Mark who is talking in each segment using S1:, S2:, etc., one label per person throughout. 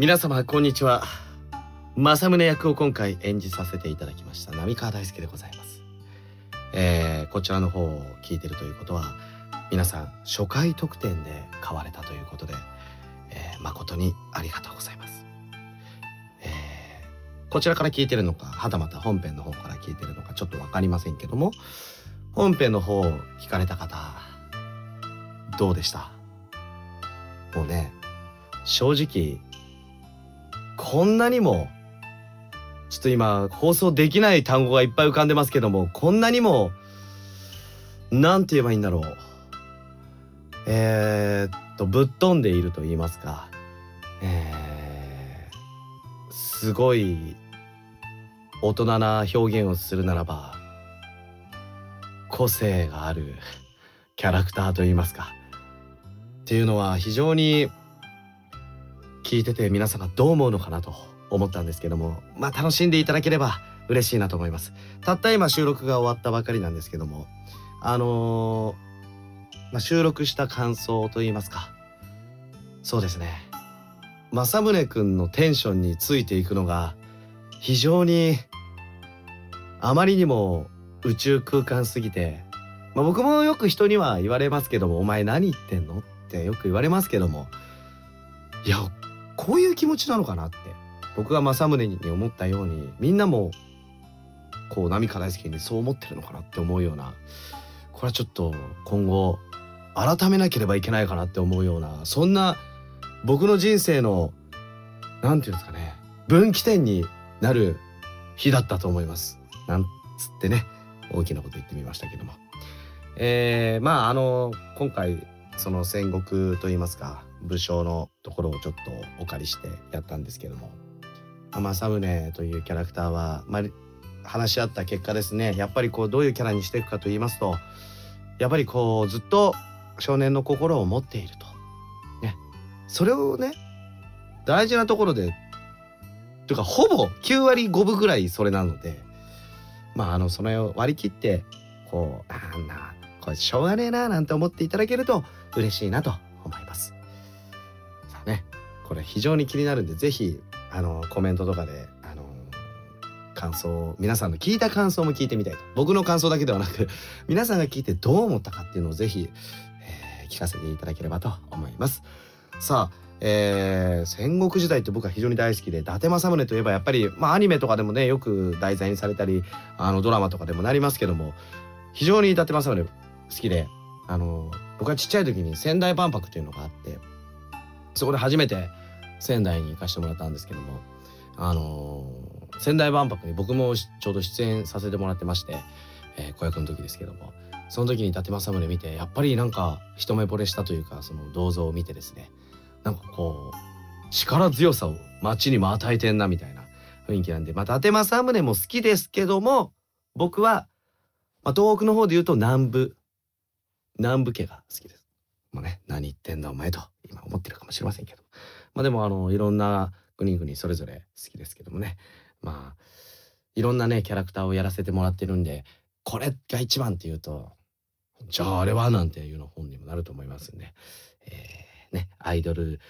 S1: 皆様こんにちは。政宗役を今回演じさせていただきました浪川大輔でございます、えー、こちらの方を聞いてるということは皆さん初回特典で買われたということで、えー、誠にありがとうございます、えー、こちらから聞いてるのかはたまた本編の方から聞いてるのかちょっと分かりませんけども本編の方を聞かれた方どうでした？もうね正直こんなにもちょっと今放送できない単語がいっぱい浮かんでますけどもこんなにも何て言えばいいんだろう。えー、っとぶっ飛んでいると言いますか、えー、すごい大人な表現をするならば個性があるキャラクターと言いますか。っていうのは非常に聞いてて皆さんがどう思うのかなと思ったんですけどもまあ楽しんでいただければ嬉しいなと思います。たった今収録が終わったばかりなんですけどもあのー、まあ、収録した感想といいますか。そうですね。政宗くんのテンションについていくのが非常にあまりにも宇宙空間すぎて、まあ、僕もよく人には言われますけども「お前何言ってんの?」ってよく言われますけどもいやこういう気持ちなのかなって僕が政宗に思ったようにみんなもこう波川大輔にそう思ってるのかなって思うようなこれはちょっと今後改めなければいけないかなって思うようなそんな僕の人生の何て言うんですかね分岐点になる日だったと思います。なんつってね大きなこと言ってみましたけども。えー、まああの今回その戦国といいますか武将のところをちょっとお借りしてやったんですけども政宗というキャラクターは、まあ、話し合った結果ですねやっぱりこうどういうキャラにしていくかと言いますとやっぱりこうずっと少年の心を持っていると。ね、それをね大事なところでというかほぼ9割5分ぐらいそれなのでまああのそれを割り切ってこうあんなこれしょうがねえななんて思っていただけると嬉しいなと思います。ねこれ非常に気になるんで是非あのコメントとかであの感想皆さんの聞いた感想も聞いてみたいと僕の感想だけではなく 皆さんが聞いてどう思ったかっていうのを是非、えー、聞かせていただければと思います。さあえー、戦国時代って僕は非常に大好きで伊達政宗といえばやっぱり、まあ、アニメとかでもねよく題材にされたりあのドラマとかでもなりますけども非常に伊達政宗好きであの僕はちっちゃい時に仙台万博っていうのがあってそこで初めて仙台に行かしてもらったんですけどもあの仙台万博に僕もちょうど出演させてもらってまして、えー、子役の時ですけどもその時に伊達政宗見てやっぱりなんか一目惚れしたというかその銅像を見てですねなんかこう力強さを街にも与えてんなみたいな雰囲気なんで、まあ、伊達政宗も好きですけども僕は、まあ、東北の方で言うと南部南部家が好きです。もうね、何言ってんだお前と今思ってるかもしれませんけど。まあでもあの、いろんな国々それぞれ好きですけどもね。まあ、いろんなね、キャラクターをやらせてもらってるんで、これが一番っていうと、じゃああれはなんていうの本にもなると思いますんで。えー、ね、アイドル、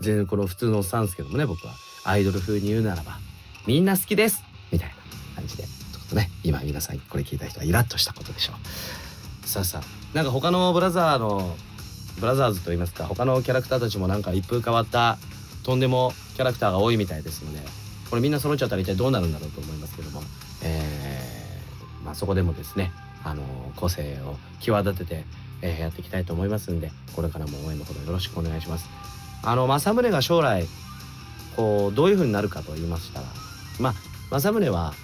S1: 全然この普通のおっさんですけどもね、僕は。アイドル風に言うならば、みんな好きですみたいな感じで、ちょっとね、今皆さんこれ聞いた人はイラッとしたことでしょう。さあさあ、なんか他のブラザーのブラザーズといいますか他のキャラクターたちもなんか一風変わったとんでもキャラクターが多いみたいですのでこれみんな揃っちゃったら一体どうなるんだろうと思いますけども、えー、まあ、そこでもですねあの個性を際立てて、えー、やっていきたいと思いますんでこれからも応援のほどよろしくお願いします。あの政宗が将来こうどういう風になるかと言いましたらまあ政宗は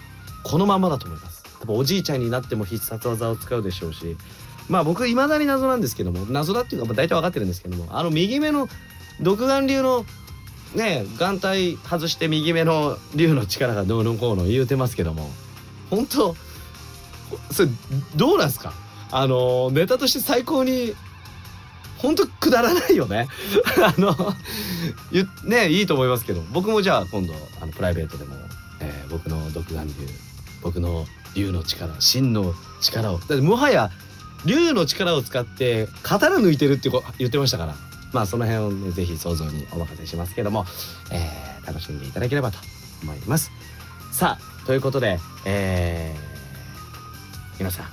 S1: このままだと思います。多分おじいちゃんになっても必殺技を使うでしょうしまあ僕いまだに謎なんですけども謎だっていうか大体分かってるんですけどもあの右目の独眼竜のね眼帯外して右目の竜の力がどうのこうの言うてますけども本当それどうなんすか？あのネタとして最高に本当くだらないよね。あのねいいと思いますけど僕もじゃあ今度あのプライベートでも、えー、僕の独眼竜僕の竜の力真の力をだってもはや竜の力を使って刀抜いてるって言ってましたから。まあその辺をね是非想像にお任せしますけども、えー、楽しんでいただければと思います。さあということで、えー、皆さん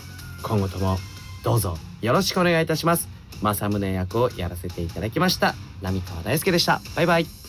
S1: 今後ともどうぞよろしくお願いいたします。正宗役をやらせていただきました浪川大輔でした。バイバイ。